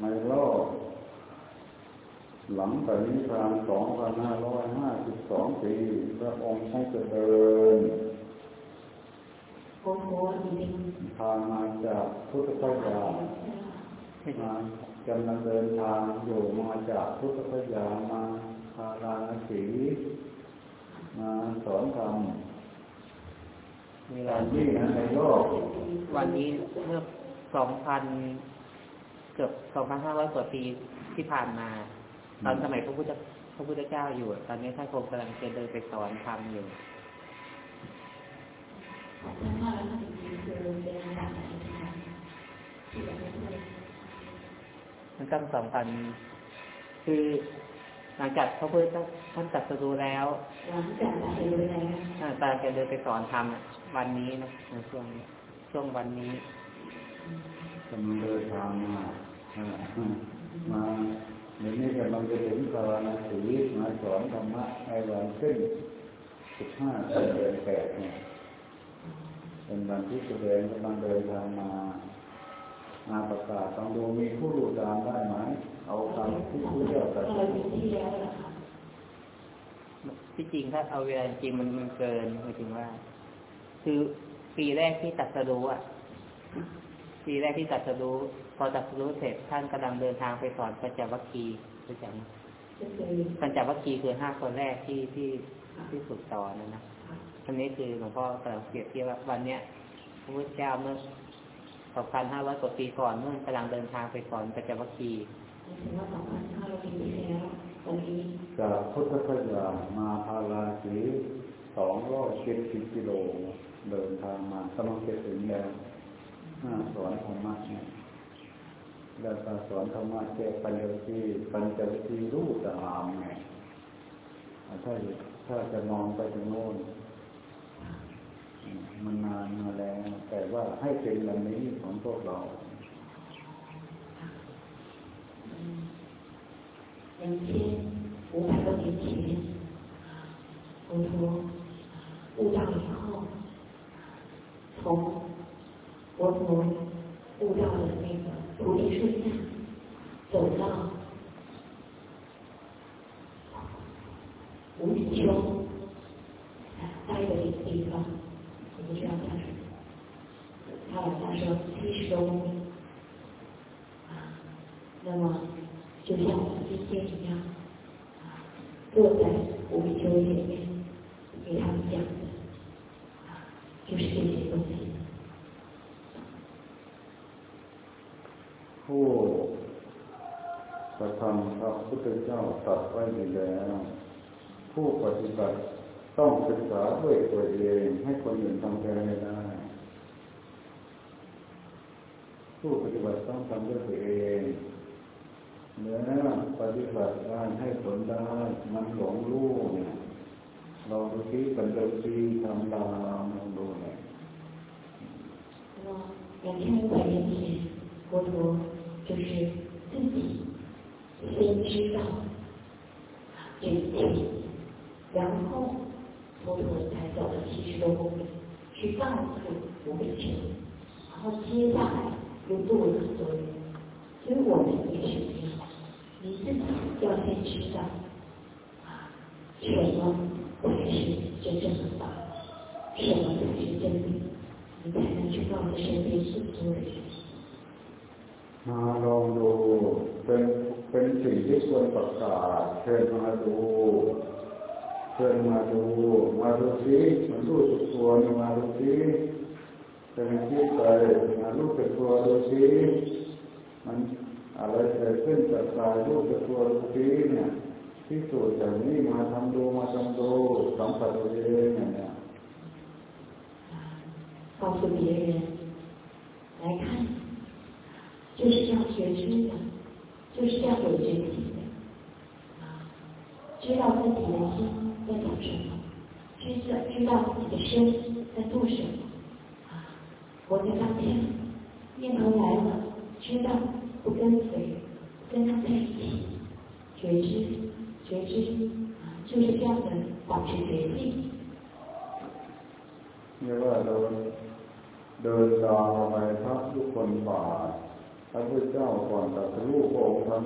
ในรอบหลังปฏิทานสองพันห้าร้อยห้าสิบสองปีพระองค์ทรงเจริญทางมาจากพุทธคยามาจำลังเดินทางอยู่มาจากพุทธคยามาพาราณสีมาสอนธรรมมีวันนี้นะในโลก วันนี้เมื่อสองพัน เกือบสองพันห้าร้อยกว่าปีที่ผ่านมา ตอนสมัยพระพุทธพระพุทธเจ้าอยู่ ตอนนี้ท่านคงกำลังจะเดินไปสอนธรรมอยู่มันตั้งสองพันคือหลังจากพระพุทธท่านตัดสรู้แล้วหลังจากตัดสรู้แล้วตาจะเดินไปสอนธรรมวันนี้นะในช่วงช่วงวันนี้ กำเดินทางมามาเดี๋ยวนี้กำลังจะถึงกาลนาสีมาสอนธรรมะในวันขึ้นสิบห้าเดือนแปดเนี่ยเป็นวันที่แสดงกำลังเดินทางมามาประกาศต้องดูมีผู้รู้ตามได้ไหมเอาคำที่ผู้เจ้าตรัสที่จริงถ้าเอาเวลาจริงมันมันเกินหมายถึงว่า คือปีแรกที่ตัดสรู้อะ ปีแรกที่ตัดสรู้ พอตัดสรู้เสร็จท่านกำลังเดินทางไปสอนปัญจวัคคีย์รู้จักไหมปัญจวัคคีย์คือห้าคนแรกที่ที่ที่ฝึกสอนนะนะอันนี้คือหลวงพ่อกำลังเปรียบเทียบว่าวันเนี้ยพระพุทธเจ้าเมื่อสองพันห้าร้อยกว่าปีก่อนเมื่อกำลังเดินทางไปสอนปัญจวัคคีย์จากพุทธคยามาพาราสีสองร้อยเจ็ดสิบกิโล เดินทางมากำลังจะถึงแล้ว สอนธรรมะเนี่ยแล้วก็สอนธรรมะแก้ปัญญาที่ปัญจวิธีรู้ตามไงถ้าถ้าจะมองไปถึงโน้นมันนานมาแล้ว แต่ว่าให้เป็นวันนี้ของพวกเรา两千五百多年前，佛陀悟道以后，从 我从悟到了那个菩提树下，走到无名丘待的一个地方，我们知道他是，他晚上说七十多公里， ธเจ้าตัดไว้ดีแล้ว ผู้ปฏิบัติต้องศึกษาด้วยตัวเองให้คนอื่นทำแทนไม่ได้ ผู้ปฏิบัติต้องทำด้วยตัวเองเนื้อปฏิบัติได้ให้ผลได้มันหลงรู้เนี่ยเราดูที่ปัญญาที่ทำตามเราดูเนี่ย两千五百年前，佛陀就是自己先知道 这一点，然后佛陀才走了七十多公里去告诉我们求，然后接下来又做了很多人，所以我们也是一样，你自己要先知道啊，什么才是真正的法，什么才是真理，你才能去告诉身边更多的人。那佛。 เป็นสิ่งที่ควรประกาศเชิญมาดูเชิญมาดู มาดูซิมาดูสุดตัวมาดูซิเป็นที่ไปมาดูเป็นตัวดูซิมันอะไรเกิดขึ้นกับกายรูปกับตัวทีเนี่ยที่สุดอย่างนี้มาทำดูมา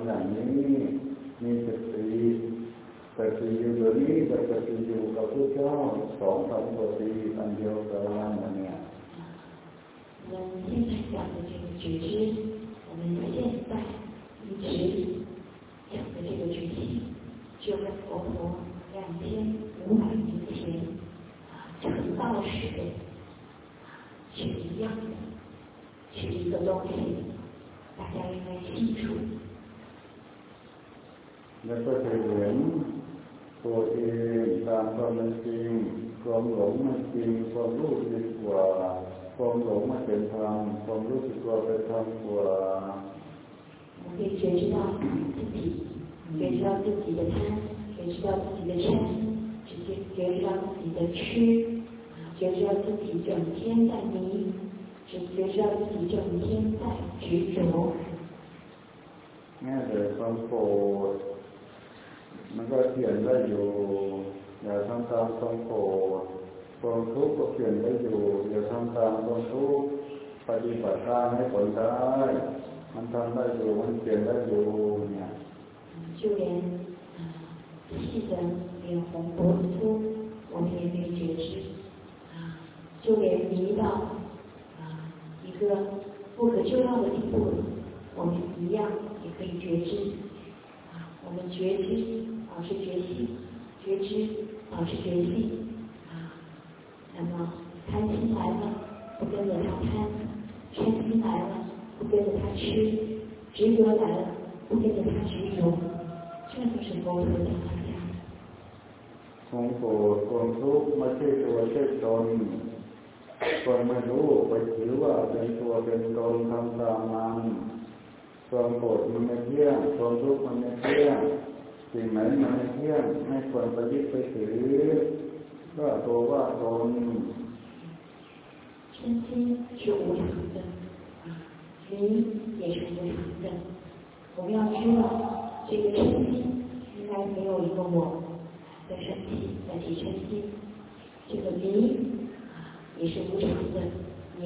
องค์ทำอย่างนี้ มีสติสติอยู่เดี๋ยวนี้แต่สติอยู่กับพระเจ้าสองสามปฏิอันเดียวกันเนี่ย我们现在讲的这个觉知 ความหลงมันจริงความรู้ดีกว่าความหลงมันเป็นธรรมความรู้สึกตัวเป็นธรรมกว่า我们可以觉知到自己，觉知到自己的贪，觉知到自己的嗔，直接觉知到自己的痴，觉知到自己整天在迷，只觉知到自己整天在执着。แม้แต่ความโกรธมันก็เปลี่ยนได้อยู่อย่าทำตามความโกรธ ความทุกข์ก็เปลี่ยนได้อยู่อย่าทำตามความทุกข์ปฏิบัติตามให้ผลได้มันทำได้อยู่มันเปลี่ยนได้อยู่เนี่ย就连细的脸红脖子粗，我们也可以觉知啊，就连迷到啊一个不可救药的地步，我们一样也可以觉知啊，我们觉知保持觉性，觉知保持觉性。 那么贪心来了，不跟着他贪；嗔心来了，不跟着他吃；执着来了，不跟着他执着。这就是佛陀的方向。ความโกรธความทุกข์ไม่ใช่ตัวใช่ตนคนไม่รู้ไปถือว่าเป็นตัวเป็นตนทำตามมันความโกรธมันไม่เที่ยงความทุกข์มันไม่เที่ยงสิ่งไหนมันไม่เที่ยงไม่ควรไปยึดไปถือ ว่าตัวว่าตน身心是无常的，灵也是无常的。我们要知道，这个身心应该没有一个我在生气，在提身心。这个灵啊也是无常的，也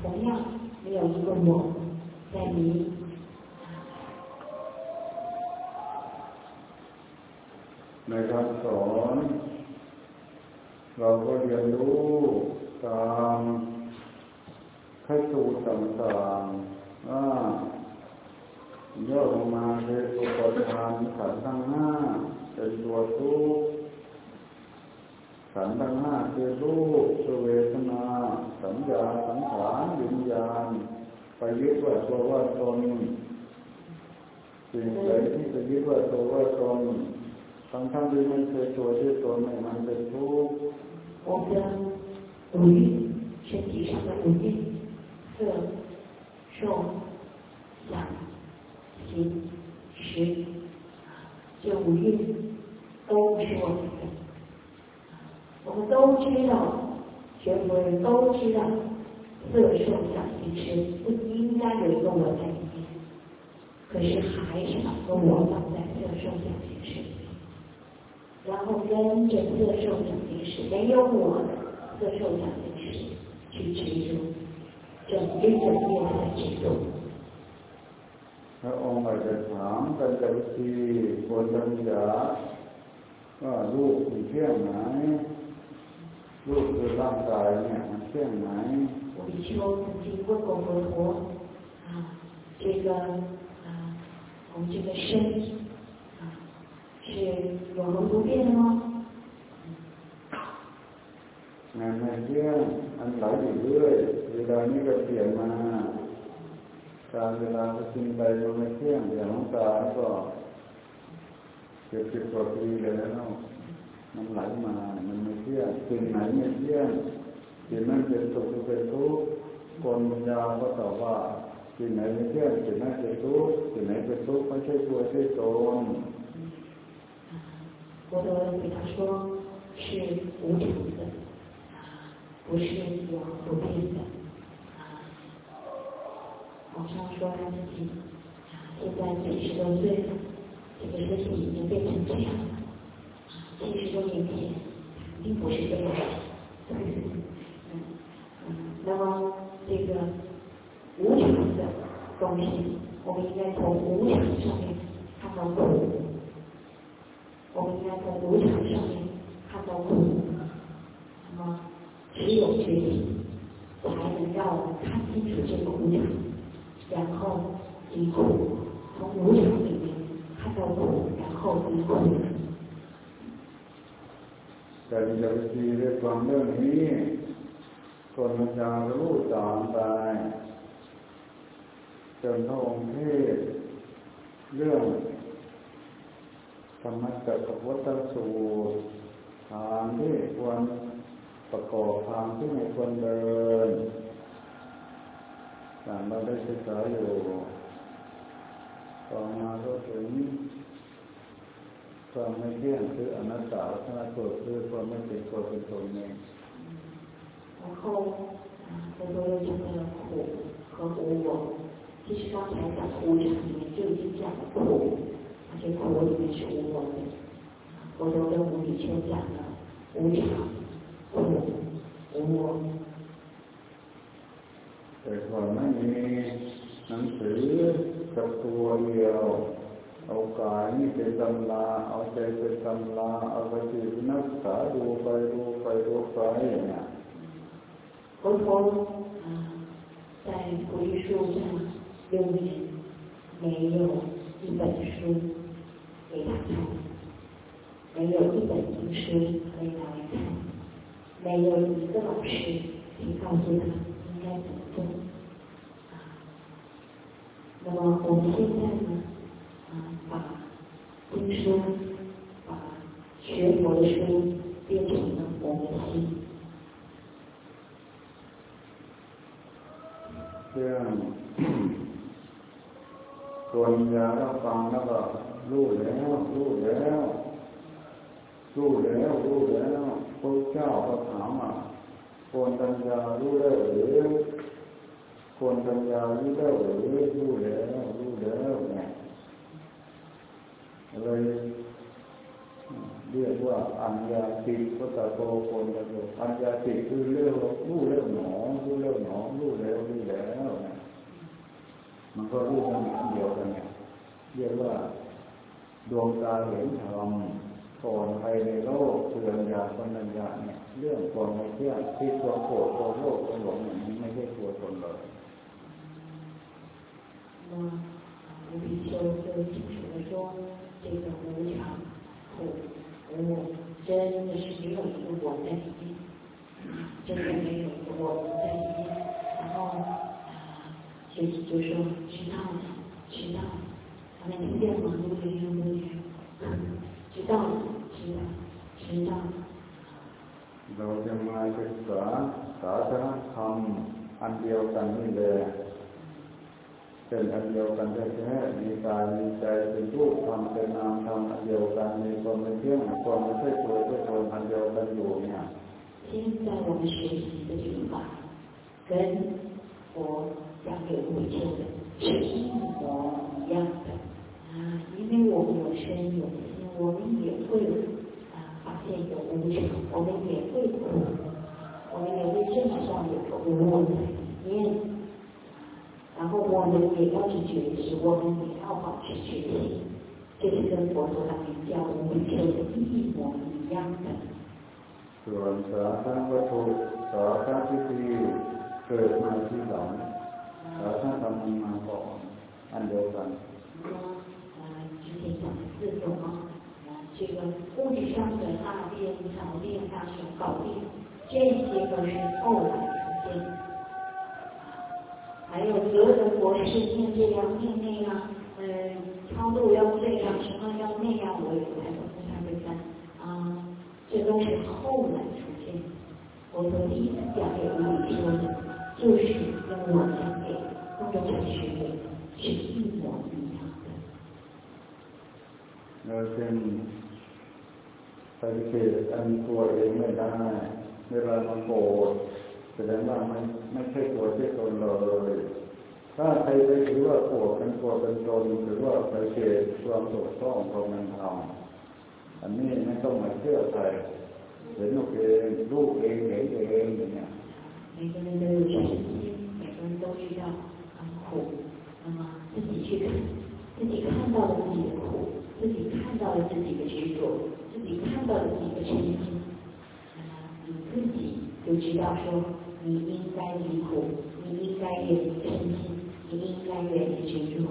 同样没有一个我在迷。ในการสอน เราก็เรียนรู้ตามให้สูตรต่างๆย่อลงมาเป็นตัวประธานขันทั้งห้าเป็นตัวทุกขันทั้งห้าคือรูปเวทนา สัญญาสังขารวิญญาณไปยึดว่าตัวว่าตนสิ่งใดที่ไปยึดว่าตัวว่าตนทั้งทั้งที่มันเคยตัวที่ตนมันเป็นทุกข์ 我们的五蕴，身体上的五蕴，色、受、想、行、识，这五蕴都是我们的。我们都知道，全国人都知道，色、受、想、行、识不应该有一个我在里面，可是还是把个我放在色、受、想、行、识。然后跟着色受想行识，没有我色受想行识去执着，整日整夜在执着。พระองค์อาจจะถามกันจะวิธีควรจะมียาว่าลูกมีเที่ยงไหนลูกคือร่างกายเนี่ยมันเที่ยงไหน我比丘曾经问过佛陀啊，这个啊，我们这个身。 是永恒不变的吗？มันไม่เที่ยงมันไหลอยู่เรื่อยเวลานี้ก็เปลี่ยนมา การเวลาก็กินไปมันไม่เที่ยงอย่างน้องตาก็เกือบสิบกว่าปีแล้วมันไหลมา มันไม่เที่ยงสิ่งไหนไม่เที่ยงสิ่งนั้นเป็นสุขเป็นทุกข์คนปัญญาก็ตอบว่าสิ่งไหนไม่เที่ยงสิ่งนั้นเป็นทุกข์สิ่งไหนเป็นทุกข์ไม่ใช่ตัวใช่ตน 我的给他说是无常的，不是有不变的。网上说他自己现在几十多岁了，这个身体已经变成这样了。七十多年前并不是这样。嗯嗯，那么这个无常的东西，我们应该从无常上面看到苦。我们应该从无常上面看到苦。那么只有觉醒，才能让我们看清楚这个无常，然后离苦。从无常里面看到苦，然后离苦。แต่จะไปทีได้ฟังเรื่องนี้คนมันจะรู้ตามไปจนพระองค์เทศเรื่องธ รรมะจักรวัตสูตรทางที่ควรประกอบทางที่ไม่ควรเดินต่างเราได้ศึกษาอยู่ต่อมาก็ถึงความไม่เที่ยงคืออนัตตาถ้าเกิดคือความไม่เป็นตัวเป็นตนเอง然后，很多人讲的苦和无我，其实刚才在无常里面就已经讲了苦， 而且苦里面是无我的。佛陀跟无比丘讲了无常、苦、无我。แต่ก่อนไม่มีหนังสือกับตัวเดียวเอากายนี่เป็นตำราเอาใจเป็นตำราเอาไปจิตนักษาดูไปดูไปดูไปเนี่ย佛陀在菩提树上六年没有一本书 给他看，没有一本经书可以来看，没有一个老师可以告诉他应该怎么做。那么我们现在呢，啊，把经书，把学佛的书变成了我们的心。这样，做瑜要放那个 รู้แล้วรู้แล้วรู้แล้วรู้แล้วพระเจ้าก็ถามอะคนปัญญารู้แล้วหรือคนปัญญารู้แล้วหรือรู้แล้วรู้แล้วเนี่ยเลยเรียกว่าอัญญาติก็ตะโกคนตะโกอัญญาติคือเรื่องรู้เรื่องหนอรู้เรื่องหนอรู้แล้วรู้แล้วมันก็รู้กันเดียวกันเนี่ยเรียกว่า ดวงตาเห็นธรรมก่อนใครในโลกคืออัญญาปัญญาเนี่ยเรื่องความไม่เที่ยงที่ตัวโกรธตัวโลภตัวหลงเนี่ยไม่ใช่ตัวตนเลย那无比丘就清楚的说这个无常、苦、无我，真的是没有一个我在里面，真的没有一个我在里面。然后学习就说知道了，知道了，他们听见吗？录音 ศึกษาศาสนาธรรมอันเดียวกันนี่เลยเป็นอันเดียวกันแท้ๆมีกายมีใจเป็นรูปธรรมเป็นนามธรรมอันเดียวกันมีความเป็นเที่ยงความไม่ใช่ตัวไม่ตนอันเดียวกันอยู่เนี่ย现在我们学习的语法跟佛讲给我们听的是一模一样的啊，因为我们有身有心，我们也会啊发现有无常，我们也会苦， 我们也会认识到有个无我在里面。然后我们也要去觉知，我们也要保持觉醒，这是跟佛陀他们教无比丘的一模一样的。ส่วนสาธารวัตถุสาธารพิธี เราเป็นปฏิเสธอันตัวเองไม่ได้เวลามันโกรธแสดงว่ามันไม่ใช่ตัวที่ตนเลยถ้าใครไปถือว่าโกรธเป็นตัวเป็นตนถือว่าปฏิเสธความถูกต้องของมันทำอันนี้ไม่ต้องมาเชื่อใครเห็นลูกเองลูกเองเห็นเองอย่างเงี้ย每个人都有身心，每个人都知道很苦，那么自己去看，自己看到了自己的苦， 自己看到了自己的执着，自己看到了自己的身心，那么你自己就知道说，你应该离苦，你应该远离身心，你应该远离执着，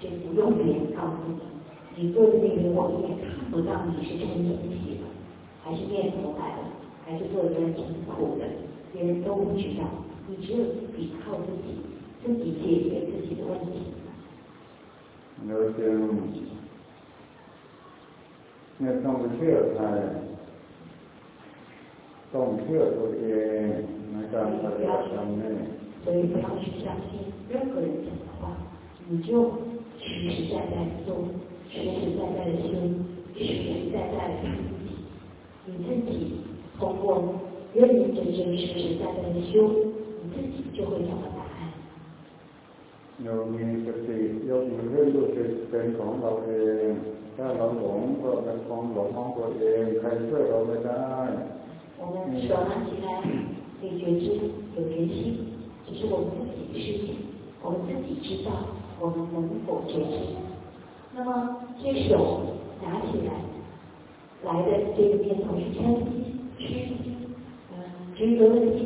这不用别人告诉你，你做的那个我也看不到你是真心起的，还是念佛来了，还是做的挺苦的，别人都不知道，你只有自己靠自己，自己解决自己的问题。าจึงไม่ต้องไปเชื่อใครต้องเชื่อตัวเองในการปฏิบัติธรรมนี่所以不要去相信任何人讲的话，你就实实在在做，实实在在的修，实实在在的看自己。你自己通过认认真真、实实在在的修，你自己就会找到答案。เรามีสติยกมือขึ้นรู้สึกเป็นของเราเอง ถ้าเราหลงก็เป็นของหลงของตัวเองใครช่วยเราไม่ได้我们手拿起来有觉知、有决心，这是我们自己的事情，我们自己知道我们能否觉知。那么这手拿起来来的这个念头是嗔心、痴心、嗯执着的心，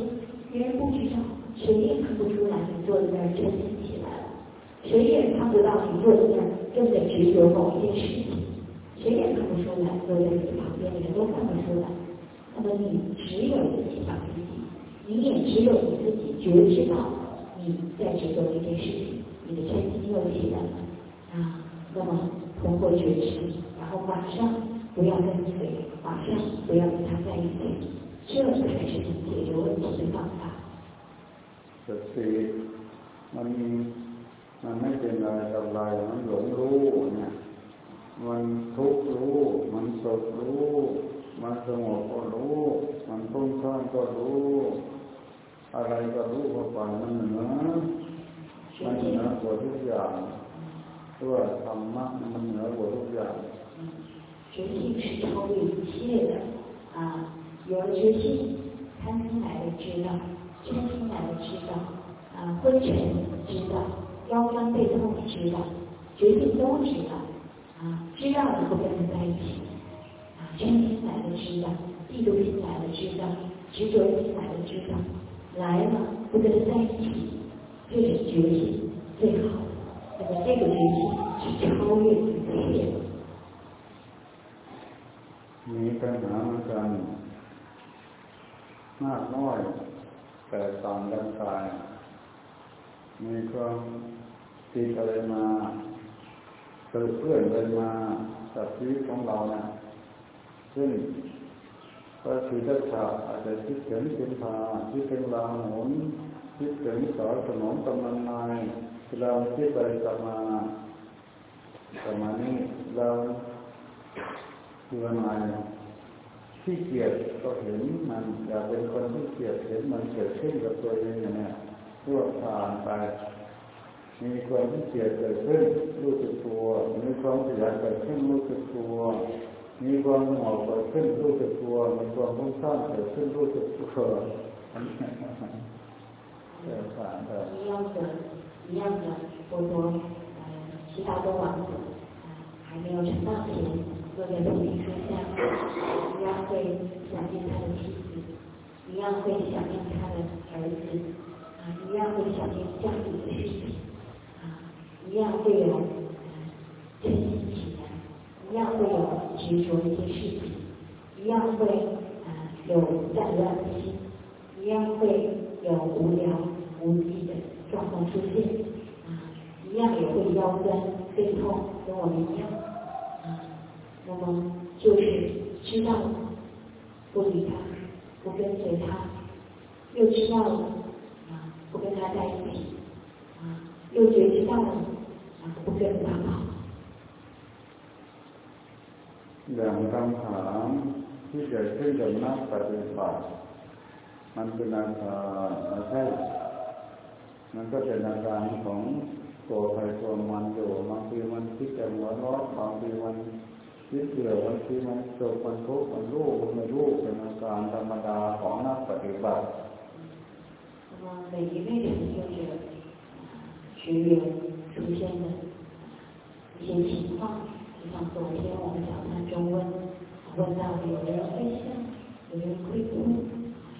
别人不知道，谁也看不出来你坐在那儿嗔心起来了， 谁也看不到你个人正在执着某一件事情，谁也看不出来，坐在你旁边的人都看不出来。那么你只有自己把自己，你也只有你自己觉知到你在执着一件事情，你的身心又起来了啊。那么通过觉知，然后马上不要跟随，马上不要跟他在一起，这才是解决问题的方法。这是，那么。 มันไม่เป็นอะไรกับอะไรมันหลงรู้เนี่ยมันทุกข์รู้มันสุขรู้มันสงบก็รู้ มันพุ่งข้างก็รู้ อะไรก็รู้เข้าไปมันเหนือมันเหนือกว่าทุกอย่างตัวธรรมะมันเหนือกว่าทุกอย่าง觉性是超越一切的啊！有了觉性，贪心来的知道，嗔心来的知道，啊，昏沉知道， 腰酸背痛知道，决定都知道，啊，知道了后跟他在一起。真心来的知道，嫉妒心来的知道，执着心来的知道，来了不跟他在一起，这是决心最好的。那么这个决心是超越一切的。มีปัญหาเหมือนกันมากน้อยแต่ต่างกันไป มีความติดอะไรมาเกิดเพื่อนเลยมาจากชีวิตของเรานะซึ่งพระศีรัชาอาจจะคิดถึงสินพาคิดถึงลาหนุนคิดถึงสอนสนองกำลังนายเราคิดไปกลับมาประมาณนี้เราคืออะไรที่เกียดก็เห็นมันอยากเป็นคนที่เกียดเห็นมันเกิดขึ้นกับตัวเองอย่างนี้ พวกผ่านไป มีความที่เกียดเกิดขึ้นรู้สึกตัวมีความขยันเกิดขึ้นรู้สึกตัวมีความหมอบเกิดขึ้นรู้สึกตัวมีความพุ่งสร้างเกิดขึ้นรู้สึกตัว一样的，一样的，佛陀，呃，其他的王子，还没有成道前，坐在菩提树下，一样会想念他的妻子，一样会想念他的儿子， 啊，一样会想念家里的事情，啊，一样会有真心起来。一样会有执着一些事情，一样会啊有战乱的心，一样会有无聊无际的状况出现。啊，一样也会腰酸背痛，跟我们一样啊。那么就是知道了，不理他，不跟随他，又知道了啊，不跟他在一起啊，又觉知到了啊，不跟他跑。อย่างคำถามที่เกิดขึ้นกับนักปฏิบัติมันเป็นอาการไม่ใช่มันก็เป็นอาการของตัวใครตัวมันอยู่บางทีมันคิดแต่หัวร้อนบางทีมันคิดเสื่อบางทีมันโศกมันทุกข์มันรู้มันไม่รู้เป็นอาการธรรมดาของนักปฏิบัติ 那么每一位人就是学员出现的一些情况，就像昨天我们早餐中问问到有人会笑，有人会哭，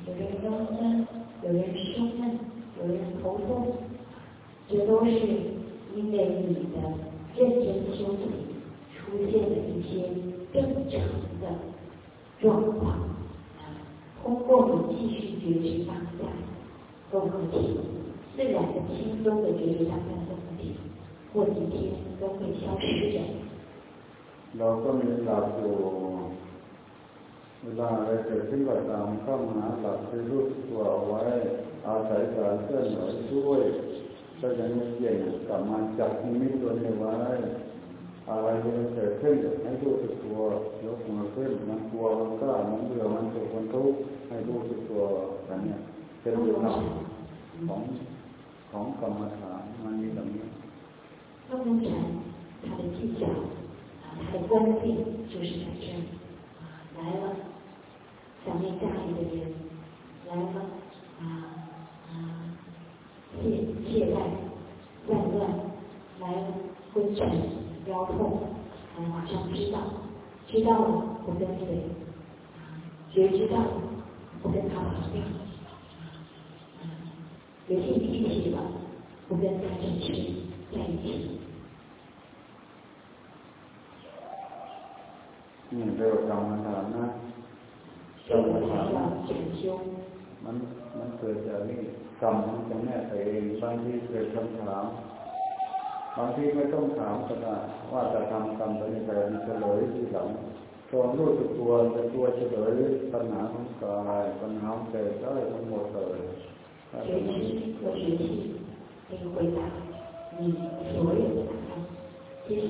有人腰酸，有人胸闷，有人头痛。这都是因为你的认真修行出现了一些正常的状况。通过你继续觉知当下，都可以自然的、轻松的觉知当下都可以，过几天都会消失的。เราก็มีหลักอยู่เวลาอะไรเกิดขึ้นก็ตามเข้ามาหลักคือรู้ตัวไว้อาศัยการเคลื่อนไหวช่วยก็ยังไม่เก่งกลับมาจับนิมิตตัวนี้ไว้อะไรจะเกิดขึ้นให้รู้สึกตัวยกมือขึ้นมันกลัวมันกล้ามันเบื่อมันสุขมันทุกข์ให้รู้สึกตัวแบบนี้ เป็นเรื่องของของกรรมฐานมันมีแบบนี้那么禅它的技巧啊，它的关键就是在这里啊，来了，想念家里的人来了啊啊。懈懈怠、乱乱，来昏沉、腰痛，来马上知道，知道了不跟随，觉知道不跟他跑掉， 有些提起了不跟他正式在一起。嗯，这个刚才谈呢，这个才叫禅修。มันมันเกิดจากนี่กรรมของตรงนี้เองบางทีเกิดคำถามบางทีไม่ต้องถามก็ได้ว่าจะทำกรรมตัวนี้ไปเฉลยที่หลังตอนรู้สึกตัวจะตัวเฉลยปัญหาของกายปัญหาเกิดได้ทั้งหมดเลย 学习和学习可以回答你所有的答案。其实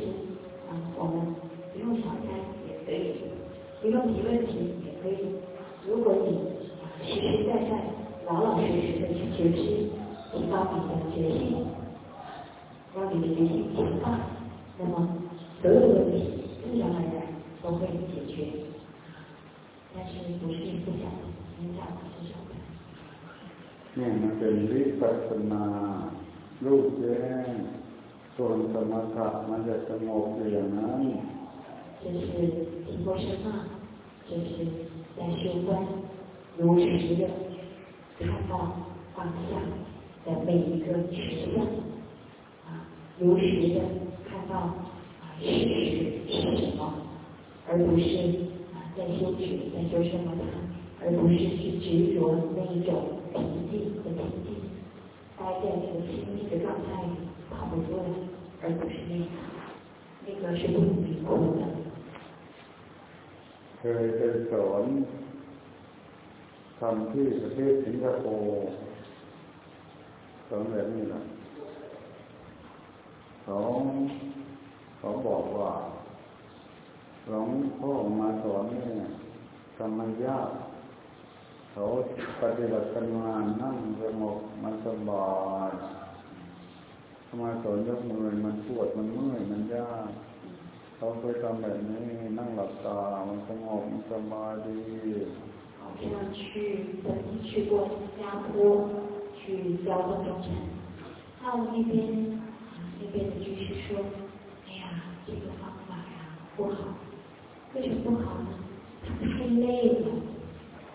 啊，我们不用小猜也可以，不用提问题也可以。如果你实实在在、老老实实的去觉知，提高你的决心，让你的决心强大，那么所有的问题自然而然都会解决。但是不是不想，你想。นี่มันเป็นวิปัสสนาลูกแจ้งส่วนสมถะมันจะสงบอย่างนั้น这是提过身嘛，这是在修观。如实的看到当下的每一个实相，啊，如实的看到啊事实是什么，而不是啊在修止在修什么的，而不是去执着那一种 平静和平静，待在那个清静的状态里跑不出来，而不是那个，那个是不离苦的。เคยไปสอนทำที่ประเทศสิงคโปร์สองแบบนี้นะเขาเขาบอกว่าหลวงพ่อมาสอนเนี่ยทำมันยาก เขาปฏิบัติกันมานั่งสงบมันสบายมาสอนยกมือมันปวดมันเมื่อยมันยากเขาเคยทำแบบนี้นั่งหลับตามันสงบมันสบายดี这样去曾经去过新加坡去教中中禅，到了那边那边的居士说：“哎呀，这个方法呀不好，为什么不好呢？他太累了，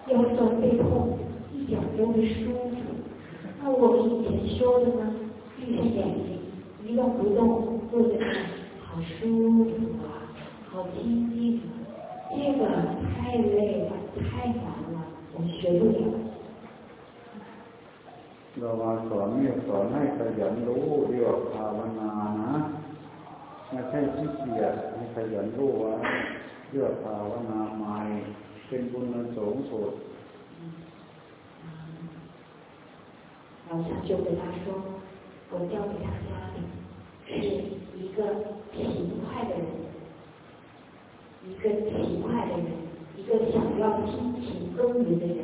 腰酸背痛，一点都不舒服。那我们以前说的呢，闭上眼睛一动不动坐在那，好舒服啊，好清静啊。这个太累了，太难。”学不了。 เรามาสอนเนี่ยสอนให้ขยันรู้เรียกภาวนานะไม่ใช่ขี้เกียจให้ขยันรู้ว่าเรียกภาวนาใหม่ เป็นบุญสูงสุด老师就对他说：“我教给大家的是一个勤快的人，一个勤快的人，一个想要辛勤耕耘的人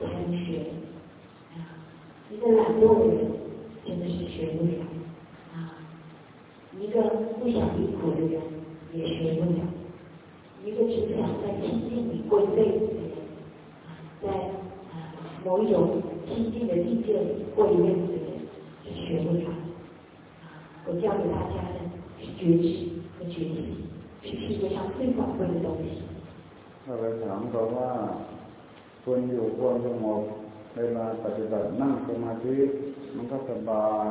才能学。”一个懒惰的人真的是学不了啊！一个不想离苦的人也学不了。 一个只想在清净里过一辈子的人啊，在啊某一种清净的境界里过一辈子的人是学不了。我教给大家的是觉知和觉醒，是世界上最宝贵的东西。我来讲说话，คนอยู่ควรสงบเวลาปฏิบัตินั่งสมาธิมันก็สบาย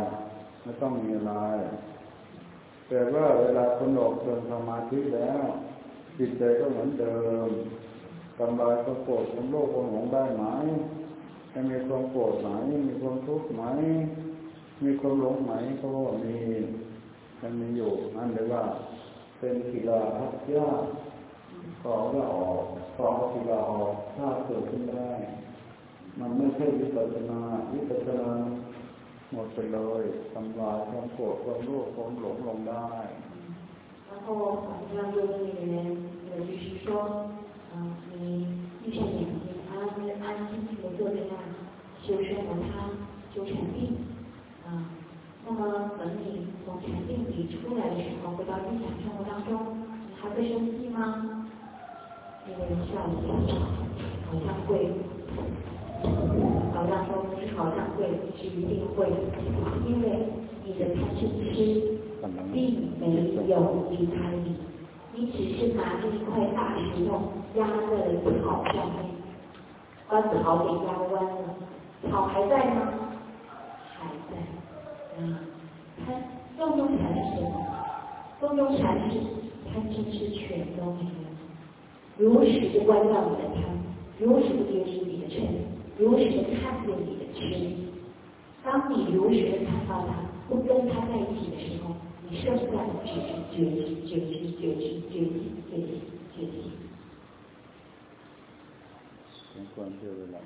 ไม่ต้องมีอะไรแต่ว่าเวลาคนออกเดินสมาธิแล้ว จิตใจก็เหมือนเดิมกำลายความโกรธความโลภความหลงได้ไหมจะมีความโกรธไหมมีความทุกข์ไหม มีความหลงไหมก็มีมันมีอยู่นั่นเลยว่า เป็นกีฬาพักยากขอก็ออกขอกีฬาออกถ้าเกิดขึ้นได้ มันไม่ใช่วิปัสนาวิปัสนาหมดไปเลยทำลายความโกรธความโลภความหลงลงได้ 后好像有的人，也就是说，嗯，你闭上眼睛，安安静静的坐在那儿，修身摩他，修禅定，啊，那么等你从禅定里出来的时候，回到日常生活当中，你还会生气吗？那个人笑一笑，好像会。好像说不是好像会，是一定会，因为你的贪嗔痴并没有离开你，你只是拿着一块大石头压在了草上面，把草给压弯了，草还在吗？还在，啊，它动动禅是什么？动动禅是贪嗔痴全都没有，如实的关照你的贪，如实的接触你的嗔。如实的看见你的缺，当你如实的看到他，不跟他在一起的时候，你剩下的只是觉知、觉知、觉知、觉知、觉知、觉知。习惯就是了。